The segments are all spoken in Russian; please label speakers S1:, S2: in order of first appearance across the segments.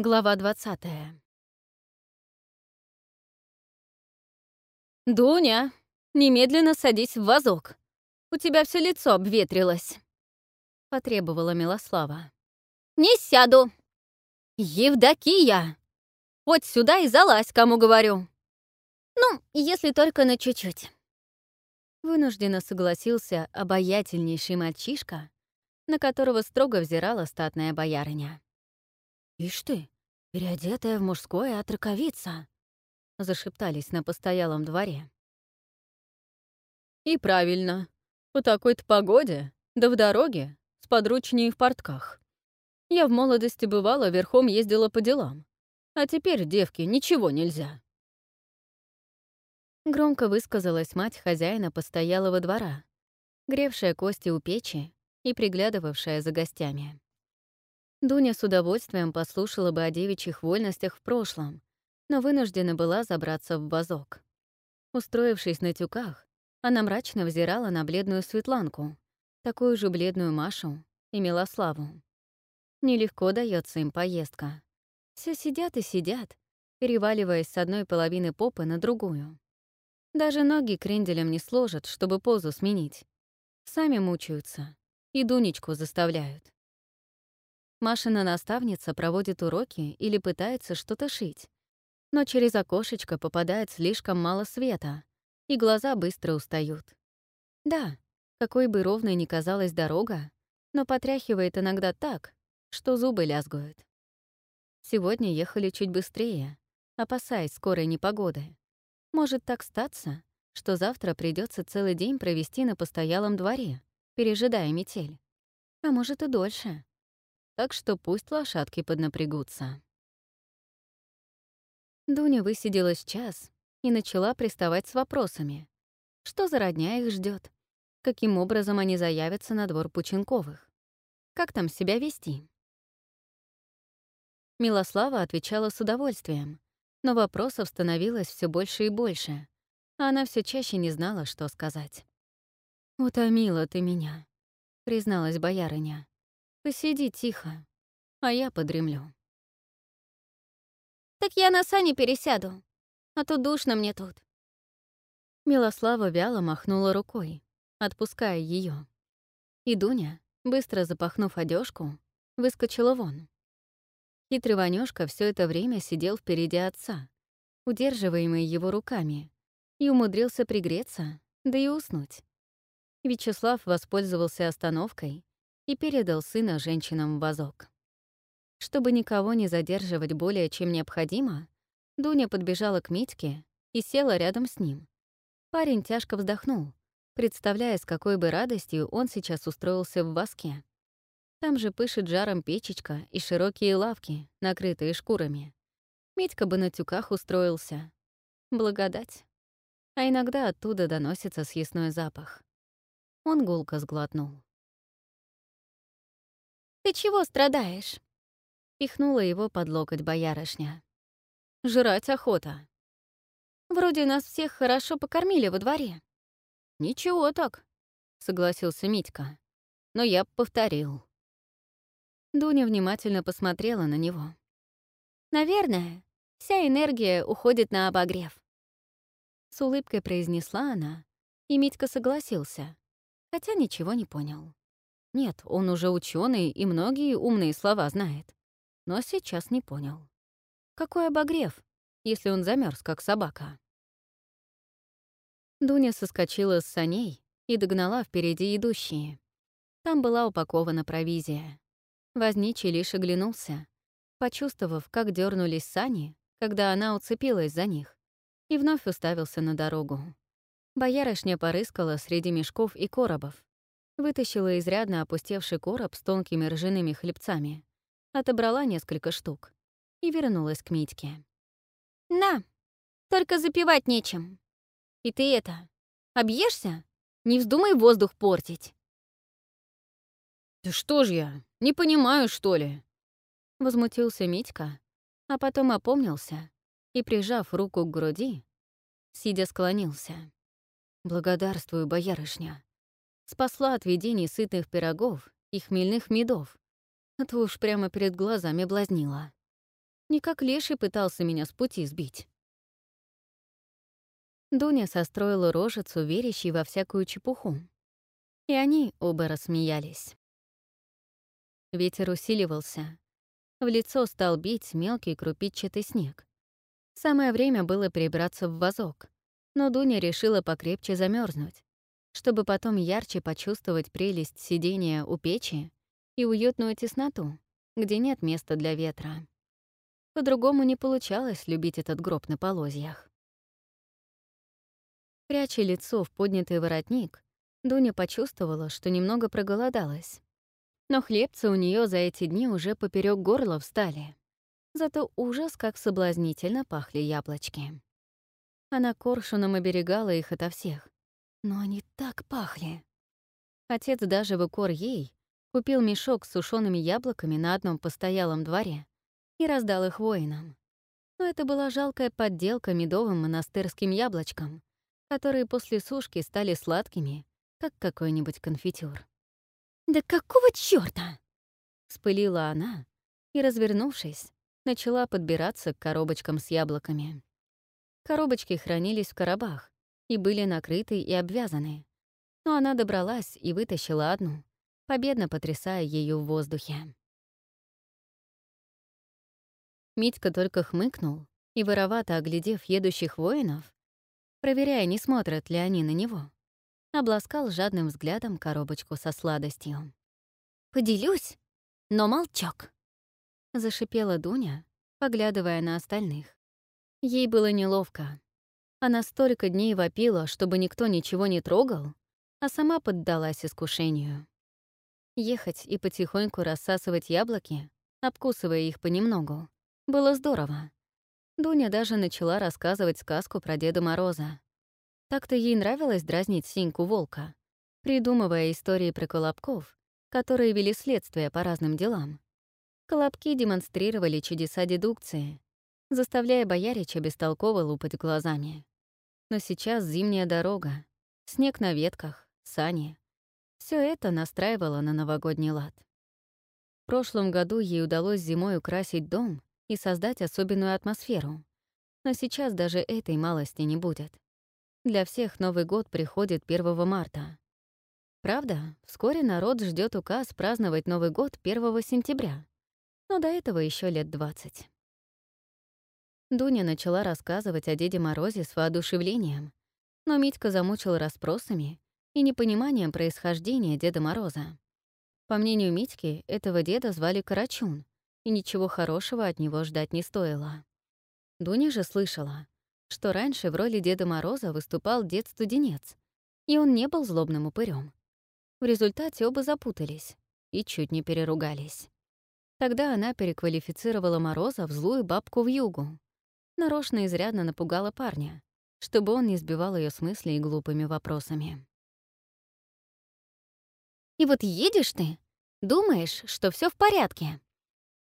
S1: Глава 20 «Дуня, немедленно садись в вазок. У тебя все лицо обветрилось», — потребовала Милослава. «Не сяду!» «Евдокия! Вот сюда и залазь, кому говорю!» «Ну, если только на чуть-чуть». Вынужденно согласился обаятельнейший мальчишка, на которого строго взирала статная боярыня. «Ишь ты, переодетая в мужское отраковица!» — зашептались на постоялом дворе. «И правильно. По такой-то погоде, да в дороге, с подручней в портках. Я в молодости бывала, верхом ездила по делам. А теперь, девки, ничего нельзя». Громко высказалась мать хозяина постоялого двора, гревшая кости у печи и приглядывавшая за гостями. Дуня с удовольствием послушала бы о девичьих вольностях в прошлом, но вынуждена была забраться в вазок. Устроившись на тюках, она мрачно взирала на бледную Светланку, такую же бледную Машу и Милославу. Нелегко дается им поездка. Все сидят и сидят, переваливаясь с одной половины попы на другую. Даже ноги кренделем не сложат, чтобы позу сменить. Сами мучаются и Дунечку заставляют. Машина наставница проводит уроки или пытается что-то шить, но через окошечко попадает слишком мало света, и глаза быстро устают. Да, какой бы ровной ни казалась дорога, но потряхивает иногда так, что зубы лязгают. Сегодня ехали чуть быстрее, опасаясь скорой непогоды. Может так статься, что завтра придется целый день провести на постоялом дворе, пережидая метель. А может и дольше так что пусть лошадки поднапрягутся. Дуня высиделась час и начала приставать с вопросами. Что за родня их ждет? Каким образом они заявятся на двор Пученковых? Как там себя вести? Милослава отвечала с удовольствием, но вопросов становилось все больше и больше, а она все чаще не знала, что сказать. «Утомила ты меня», — призналась боярыня. Посиди тихо, а я подремлю.
S2: «Так я на сани пересяду, а то душно мне тут».
S1: Милослава вяло махнула рукой, отпуская ее. И Дуня, быстро запахнув одежку, выскочила вон. Хитрый Ванюшка все это время сидел впереди отца, удерживаемый его руками, и умудрился пригреться, да и уснуть. Вячеслав воспользовался остановкой и передал сына женщинам в вазок. Чтобы никого не задерживать более чем необходимо, Дуня подбежала к Митьке и села рядом с ним. Парень тяжко вздохнул, представляя, с какой бы радостью он сейчас устроился в воске. Там же пышет жаром печечка и широкие лавки, накрытые шкурами. Митька бы на тюках устроился. Благодать. А иногда оттуда доносится съестной запах. Он гулко сглотнул.
S2: «Ты чего страдаешь?»
S1: Пихнула его под локоть боярышня. «Жрать охота».
S2: «Вроде нас всех хорошо покормили во дворе».
S1: «Ничего так», — согласился Митька. «Но я повторил». Дуня внимательно посмотрела на него.
S2: «Наверное, вся энергия уходит на обогрев».
S1: С улыбкой произнесла она, и Митька согласился, хотя ничего не понял. Нет, он уже ученый и многие умные слова знает. Но сейчас не понял. Какой обогрев, если он замерз как собака? Дуня соскочила с саней и догнала впереди идущие. Там была упакована провизия. Возничий лишь оглянулся, почувствовав, как дернулись сани, когда она уцепилась за них, и вновь уставился на дорогу. Боярышня порыскала среди мешков и коробов, Вытащила изрядно опустевший короб с тонкими ржаными хлебцами, отобрала несколько штук и вернулась к Митьке.
S2: «На, только запивать нечем. И ты это, объешься? Не вздумай воздух портить».
S1: «Да что ж я, не понимаю, что ли?» Возмутился Митька, а потом опомнился и, прижав руку к груди, сидя склонился. «Благодарствую, боярышня спасла от видений сытых пирогов и хмельных медов, а то уж прямо перед глазами блазнила. не как леший пытался меня с пути сбить. Дуня состроила рожицу, верящей во всякую чепуху. И они оба рассмеялись. Ветер усиливался. В лицо стал бить мелкий крупичатый снег. Самое время было перебраться в вазок, но Дуня решила покрепче замерзнуть, чтобы потом ярче почувствовать прелесть сидения у печи и уютную тесноту, где нет места для ветра. По-другому не получалось любить этот гроб на полозьях. Пряча лицо в поднятый воротник, Дуня почувствовала, что немного проголодалась. Но хлебцы у нее за эти дни уже поперек горла встали. Зато ужас, как соблазнительно пахли яблочки. Она коршуном оберегала их ото всех. Но они так пахли. Отец даже в укор ей купил мешок с сушеными яблоками на одном постоялом дворе и раздал их воинам. Но это была жалкая подделка медовым монастырским яблочкам, которые после сушки стали сладкими, как какой-нибудь конфитюр. «Да какого чёрта?» — вспылила она и, развернувшись, начала подбираться к коробочкам с яблоками. Коробочки хранились в коробах и были накрыты и обвязаны, но она добралась и вытащила одну, победно потрясая ею в воздухе. Митька только хмыкнул и, воровато оглядев едущих воинов, проверяя, не смотрят ли они на него, обласкал жадным взглядом коробочку со сладостью. «Поделюсь, но молчок!» — зашипела Дуня, поглядывая на остальных. Ей было неловко. Она столько дней вопила, чтобы никто ничего не трогал, а сама поддалась искушению. Ехать и потихоньку рассасывать яблоки, обкусывая их понемногу, было здорово. Дуня даже начала рассказывать сказку про Деда Мороза, так-то ей нравилось дразнить Синьку волка, придумывая истории про колобков, которые вели следствие по разным делам. Колобки демонстрировали чудеса дедукции, заставляя боярича бестолково лупать глазами. Но сейчас зимняя дорога, снег на ветках, сани. Все это настраивало на новогодний лад. В прошлом году ей удалось зимой украсить дом и создать особенную атмосферу. Но сейчас даже этой малости не будет. Для всех Новый год приходит 1 марта. Правда, вскоре народ ждет указ праздновать Новый год 1 сентября, но до этого еще лет 20. Дуня начала рассказывать о Деде Морозе с воодушевлением, но Митька замучил расспросами и непониманием происхождения Деда Мороза. По мнению Митьки, этого деда звали Карачун, и ничего хорошего от него ждать не стоило. Дуня же слышала, что раньше в роли Деда Мороза выступал дед-студенец, и он не был злобным упырем. В результате оба запутались и чуть не переругались. Тогда она переквалифицировала Мороза в злую бабку в югу. Нарочно изрядно напугала парня, чтобы он не сбивал ее с мыслей глупыми вопросами.
S2: «И вот едешь ты, думаешь, что все в порядке,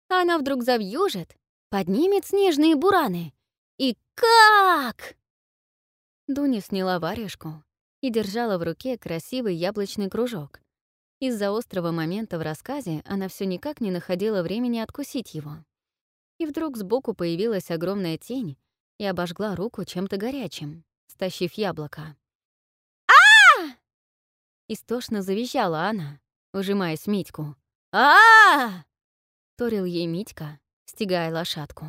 S2: а она вдруг завьюжит, поднимет снежные бураны и как?
S1: Дуня сняла варежку и держала в руке красивый яблочный кружок. Из-за острого момента в рассказе она все никак не находила времени откусить его. И вдруг сбоку появилась огромная тень и обожгла руку чем-то горячим, стащив яблоко.
S2: а
S1: Истошно завизжала она, ужимаясь Митьку. а Торил ей Митька, стегая лошадку.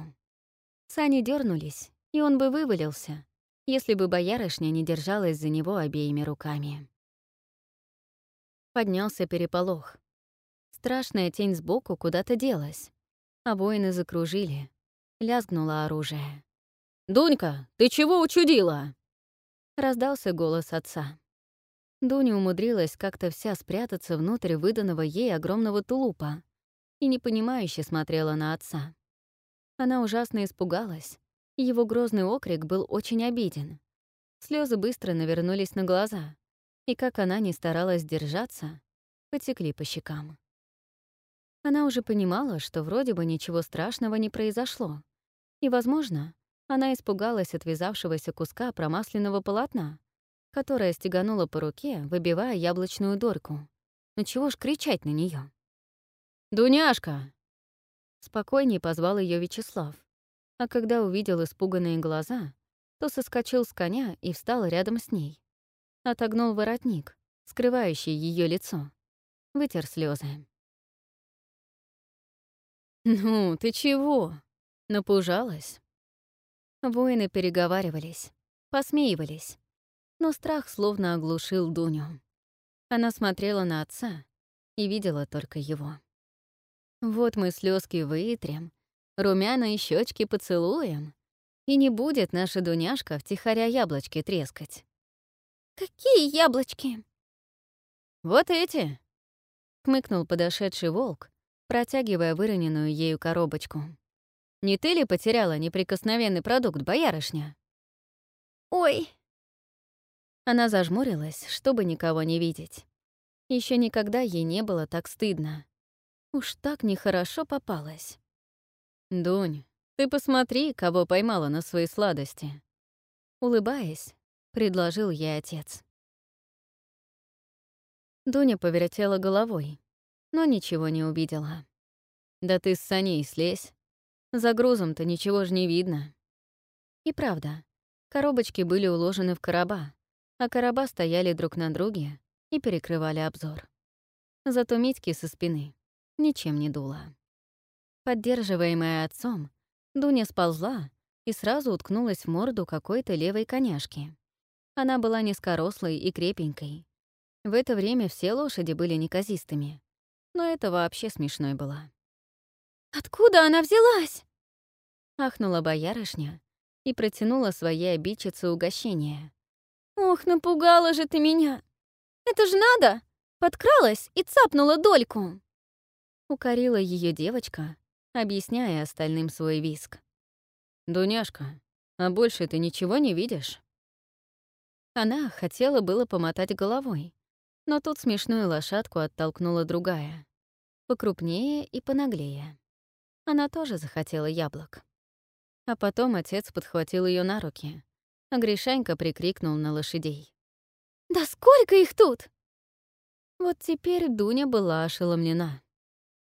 S1: Сани дернулись, и он бы вывалился, если бы боярышня не держалась за него обеими руками. Поднялся переполох. Страшная тень сбоку куда-то делась, а воины закружили. Лязгнуло оружие. «Дунька, ты чего учудила?» Раздался голос отца. Дуня умудрилась как-то вся спрятаться внутрь выданного ей огромного тулупа и непонимающе смотрела на отца. Она ужасно испугалась. Его грозный окрик был очень обиден. Слезы быстро навернулись на глаза, и как она не старалась держаться, потекли по щекам. Она уже понимала, что вроде бы ничего страшного не произошло, и, возможно, она испугалась отвязавшегося куска промасленного полотна, которое стегануло по руке, выбивая яблочную дорку. Ну чего ж кричать на нее? «Дуняшка!» Спокойней позвал ее Вячеслав, А когда увидел испуганные глаза, то соскочил с коня и встал рядом с ней. Отогнул воротник, скрывающий ее лицо. Вытер слезы. «Ну, ты чего?» Напужалась? Воины переговаривались, посмеивались, но страх словно оглушил Дуню. Она смотрела на отца и видела только его. Вот мы слезки вытрем, румяные щечки поцелуем, и не будет наша Дуняшка втихаря яблочки трескать.
S2: «Какие яблочки?»
S1: «Вот эти!» — хмыкнул подошедший волк, протягивая выроненную ею коробочку. Не ты ли потеряла неприкосновенный продукт, боярышня?»
S2: «Ой!»
S1: Она зажмурилась, чтобы никого не видеть. Еще никогда ей не было так стыдно. Уж так нехорошо попалась. «Дунь, ты посмотри, кого поймала на свои сладости!» Улыбаясь, предложил ей отец. Дуня повертела головой, но ничего не увидела. «Да ты с саней слезь, за грузом-то ничего ж не видно. И правда, коробочки были уложены в короба, а короба стояли друг на друге и перекрывали обзор. Зато Митьки со спины ничем не дуло. Поддерживаемая отцом, Дуня сползла и сразу уткнулась в морду какой-то левой коняшки. Она была низкорослой и крепенькой. В это время все лошади были неказистыми, но это вообще смешной было.
S2: «Откуда она взялась?»
S1: Ахнула боярышня и протянула своей обидчице угощение.
S2: «Ох, напугала же ты меня! Это же надо! Подкралась и цапнула дольку!»
S1: Укорила ее девочка, объясняя остальным свой виск. «Дуняшка, а больше ты ничего не видишь?» Она хотела было помотать головой, но тут смешную лошадку оттолкнула другая, покрупнее и понаглее. Она тоже захотела яблок. А потом отец подхватил ее на руки, а Гришанька прикрикнул на лошадей.
S2: «Да сколько их тут?»
S1: Вот теперь Дуня была ошеломлена.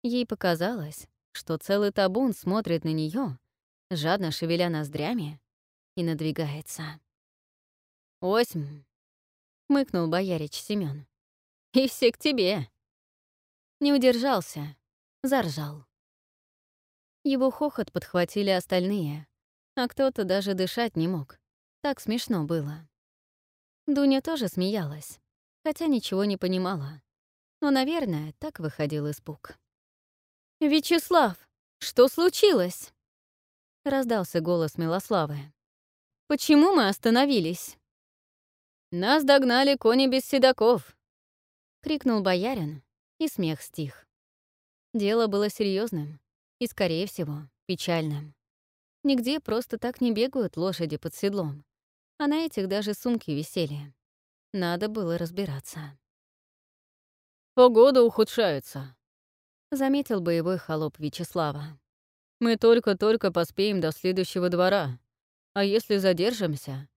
S1: Ей показалось, что целый табун смотрит на нее, жадно шевеля ноздрями, и надвигается. «Осьмь!» — мыкнул боярич Семён. «И все к тебе!» Не удержался, заржал. Его хохот подхватили остальные, а кто-то даже дышать не мог. Так смешно было. Дуня тоже смеялась, хотя ничего не понимала. Но, наверное, так выходил испуг.
S2: «Вячеслав, что случилось?»
S1: — раздался голос Милославы.
S2: «Почему мы остановились?»
S1: «Нас догнали кони без седаков!» — крикнул боярин, и смех стих. Дело было серьезным и, скорее всего, печальным. Нигде просто так не бегают лошади под седлом, а на этих даже сумки висели. Надо было разбираться. «Погода ухудшается», — заметил боевой холоп Вячеслава. «Мы только-только поспеем до следующего двора, а если задержимся,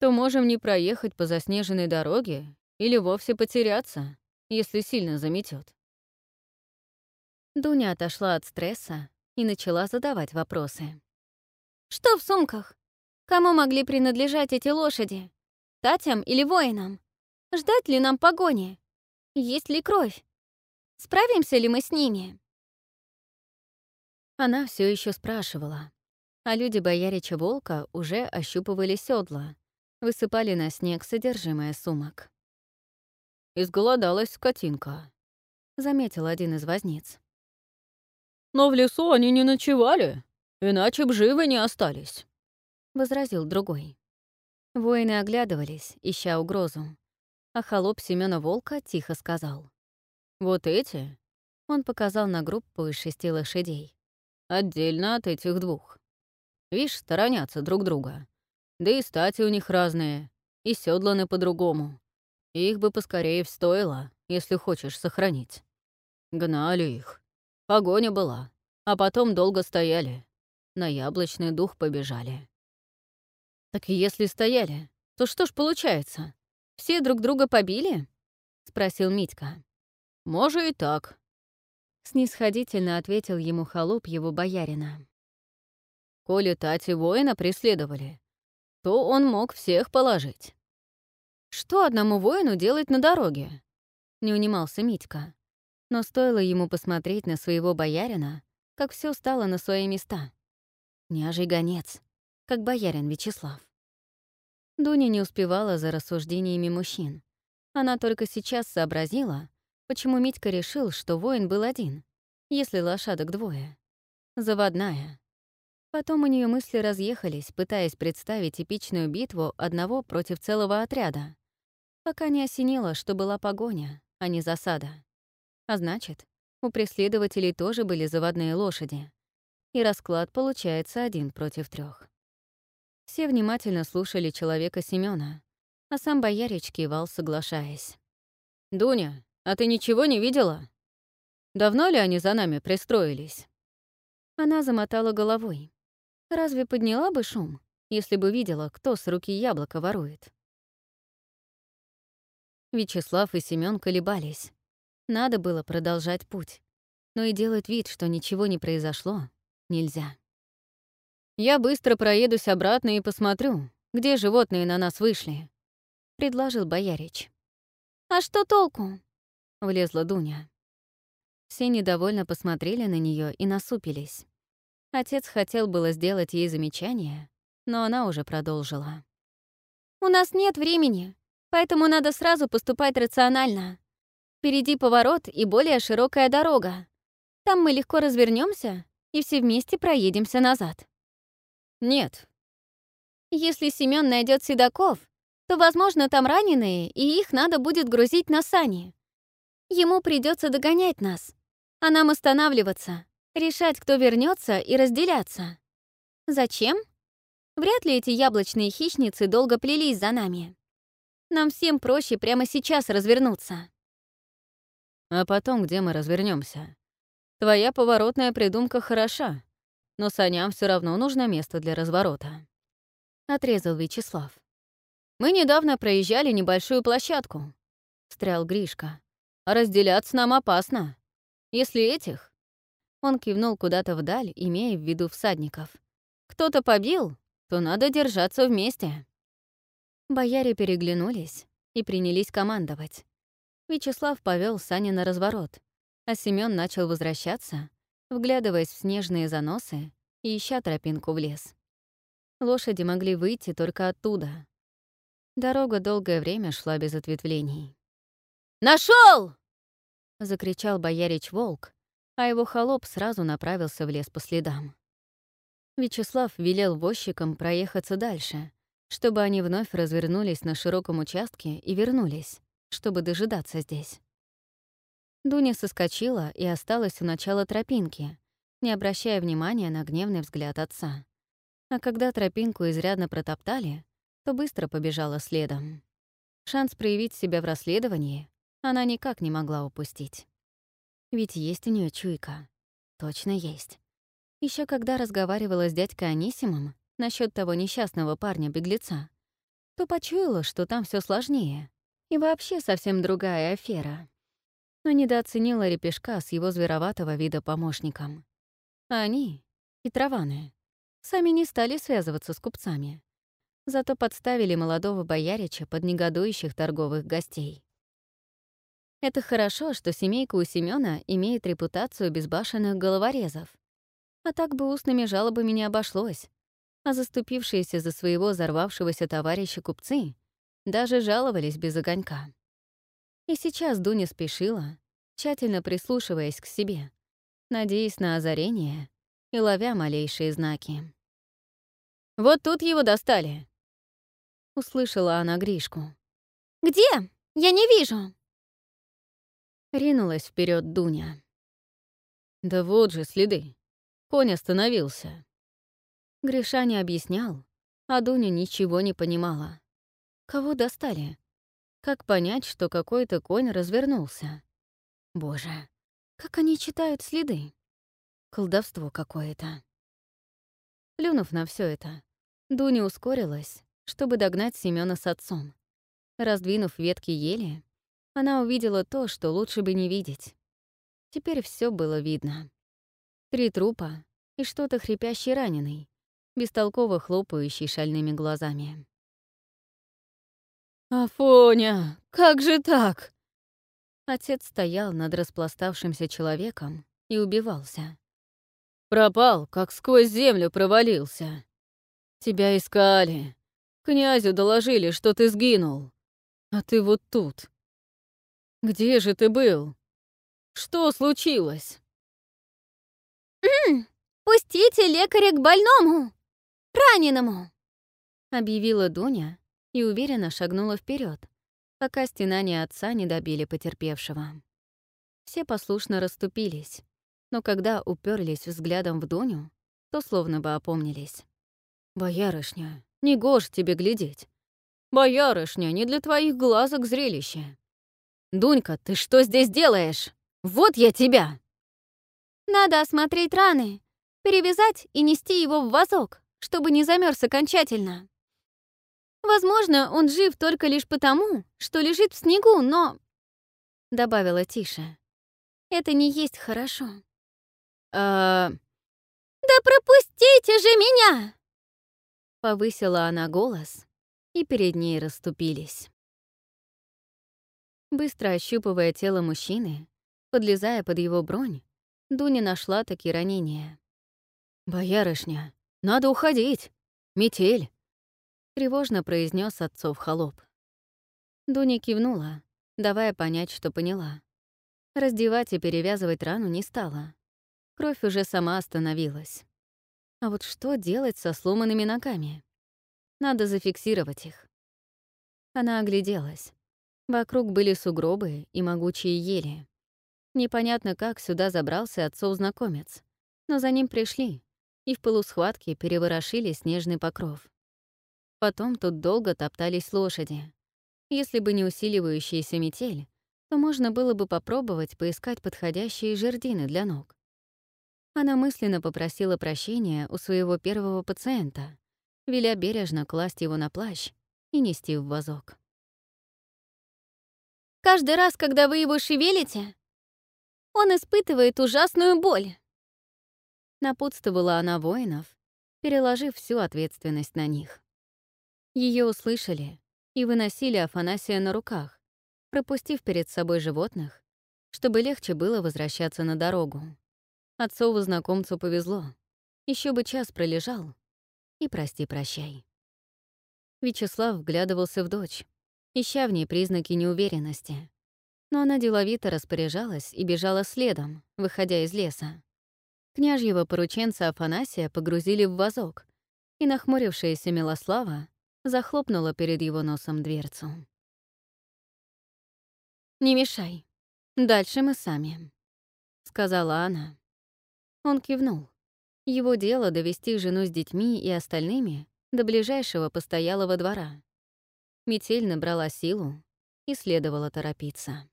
S1: то можем не проехать по заснеженной дороге или вовсе потеряться, если сильно заметет. Дуня отошла от стресса и начала задавать вопросы.
S2: «Что в сумках? Кому могли принадлежать эти лошади? Татям или воинам? Ждать ли нам погони? Есть ли кровь? Справимся ли мы с ними?»
S1: Она все еще спрашивала, а люди боярича Волка уже ощупывали седла, высыпали на снег содержимое сумок. «Изголодалась скотинка», — заметил один из возниц. «Но в лесу они не ночевали, иначе б живы не остались», — возразил другой. Воины оглядывались, ища угрозу, а холоп Семёна Волка тихо сказал. «Вот эти?» — он показал на группу из шести лошадей. «Отдельно от этих двух. Вишь, сторонятся друг друга. Да и стати у них разные, и седланы по-другому. Их бы поскорее встоило, если хочешь сохранить. Гнали их, Погоня была, а потом долго стояли. На яблочный дух побежали. «Так если стояли, то что ж получается? Все друг друга побили?» — спросил Митька. «Может и так», — снисходительно ответил ему холоп его боярина. Коли Тати воина преследовали, то он мог всех положить. Что одному воину делать на дороге? Не унимался Митька. Но стоило ему посмотреть на своего боярина, как все стало на свои места. Княжий гонец, как боярин Вячеслав. Дуня не успевала за рассуждениями мужчин. Она только сейчас сообразила, почему Митька решил, что воин был один, если лошадок двое. Заводная. Потом у нее мысли разъехались, пытаясь представить типичную битву одного против целого отряда, пока не осенило, что была погоня, а не засада. А значит, у преследователей тоже были заводные лошади. И расклад получается один против трех. Все внимательно слушали человека Семёна, а сам боярич кивал, соглашаясь. «Дуня, а ты ничего не видела? Давно ли они за нами пристроились?» Она замотала головой. Разве подняла бы шум, если бы видела, кто с руки яблоко ворует? Вячеслав и Семён колебались. Надо было продолжать путь. Но и делать вид, что ничего не произошло, нельзя. «Я быстро проедусь обратно и посмотрю, где животные на нас вышли», — предложил боярич.
S2: «А что толку?»
S1: — влезла Дуня. Все недовольно посмотрели на нее и насупились. Отец хотел было сделать ей замечание, но она уже продолжила.
S2: «У нас нет времени, поэтому надо сразу поступать рационально. Впереди поворот и более широкая дорога. Там мы легко развернемся и все вместе проедемся назад».
S1: «Нет».
S2: «Если Семён найдет седаков, то, возможно, там раненые, и их надо будет грузить на сани. Ему придется догонять нас, а нам останавливаться, решать, кто вернется, и разделяться. Зачем? Вряд ли эти яблочные хищницы долго плелись за нами. Нам всем проще прямо сейчас развернуться.
S1: А потом, где мы развернемся? Твоя поворотная придумка хороша, но саням все равно нужно место для разворота. Отрезал Вячеслав. Мы недавно проезжали небольшую площадку. Встрял Гришка. А разделяться нам опасно. Если этих... Он кивнул куда-то вдаль, имея в виду всадников. Кто-то побил, то надо держаться вместе. Бояре переглянулись и принялись командовать. Вячеслав повел Сани на разворот, а Семён начал возвращаться, вглядываясь в снежные заносы и ища тропинку в лес. Лошади могли выйти только оттуда. Дорога долгое время шла без ответвлений. Нашел! закричал боярич Волк, а его холоп сразу направился в лес по следам. Вячеслав велел возчикам проехаться дальше, чтобы они вновь развернулись на широком участке и вернулись, чтобы дожидаться здесь. Дуня соскочила и осталась у начала тропинки, не обращая внимания на гневный взгляд отца. А когда тропинку изрядно протоптали, то быстро побежала следом. Шанс проявить себя в расследовании она никак не могла упустить. Ведь есть у нее чуйка. Точно есть. Еще когда разговаривала с дядькой Анисимом насчет того несчастного парня-беглеца, то почуяла, что там все сложнее. И вообще совсем другая афера но недооценила репешка с его звероватого вида помощником. А они, и траваны, сами не стали связываться с купцами. Зато подставили молодого боярича под негодующих торговых гостей. Это хорошо, что семейка у Семёна имеет репутацию безбашенных головорезов. А так бы устными жалобами не обошлось. А заступившиеся за своего взорвавшегося товарища купцы даже жаловались без огонька. И сейчас Дуня спешила, тщательно прислушиваясь к себе, надеясь на озарение и ловя малейшие знаки. «Вот тут его достали!» — услышала она Гришку.
S2: «Где? Я не вижу!»
S1: Ринулась вперед Дуня. «Да вот же следы. Конь остановился». Гриша не объяснял, а Дуня ничего не понимала. Кого достали? Как понять, что какой-то конь развернулся? Боже, как они читают следы? Колдовство какое-то. Плюнув на все это, Дуня ускорилась, чтобы догнать Семёна с отцом. Раздвинув ветки ели, она увидела то, что лучше бы не видеть. Теперь все было видно. Три трупа и что-то хрипящий раненый, бестолково хлопающий шальными глазами. «Афоня, как же так?» Отец стоял над распластавшимся человеком и убивался. «Пропал, как сквозь землю провалился. Тебя искали. Князю доложили, что ты сгинул. А ты вот тут. Где же ты был? Что случилось?»
S2: «Пустите лекаря к больному! Раненому!»
S1: объявила Дуня и уверенно шагнула вперед, пока стенания отца не добили потерпевшего. Все послушно расступились, но когда уперлись взглядом в Дуню, то словно бы опомнились. «Боярышня, не гож тебе глядеть. Боярышня, не для твоих глазок зрелище. Дунька, ты что здесь делаешь? Вот я тебя!»
S2: «Надо осмотреть раны, перевязать и нести его в вазок, чтобы не замерз окончательно», Возможно, он жив только лишь потому, что лежит в снегу, но...» Добавила тише. «Это не есть хорошо».
S1: «А...»
S2: «Да пропустите же меня!»
S1: Повысила она голос, и перед ней расступились. Быстро ощупывая тело мужчины, подлезая под его бронь, Дуня нашла такие ранения. «Боярышня, надо уходить! Метель!» тревожно произнес отцов холоп. Дуня кивнула, давая понять, что поняла. Раздевать и перевязывать рану не стала. Кровь уже сама остановилась. А вот что делать со сломанными ногами? Надо зафиксировать их. Она огляделась. Вокруг были сугробы и могучие ели. Непонятно, как сюда забрался отцов знакомец, но за ним пришли, и в полусхватке переворошили снежный покров. Потом тут долго топтались лошади. Если бы не усиливающаяся метель, то можно было бы попробовать поискать подходящие жердины для ног. Она мысленно попросила прощения у своего первого пациента, веля бережно класть его на плащ и нести в вазок.
S2: «Каждый раз, когда вы его шевелите, он испытывает ужасную боль», напутствовала она воинов, переложив всю ответственность на них. Ее услышали и выносили Афанасия на руках, пропустив перед собой животных, чтобы легче было возвращаться на дорогу. Отцову знакомцу повезло. Еще бы час пролежал. И прости-прощай. Вячеслав вглядывался в дочь, ища в ней признаки неуверенности. Но она деловито распоряжалась и бежала следом, выходя из леса. Княжьего порученца Афанасия погрузили в вазок, и нахмурившаяся Милослава захлопнула перед его носом дверцу. «Не мешай. Дальше мы сами», — сказала она. Он кивнул. Его дело довести жену с детьми и остальными до ближайшего постоялого двора. Метель набрала силу и следовало торопиться.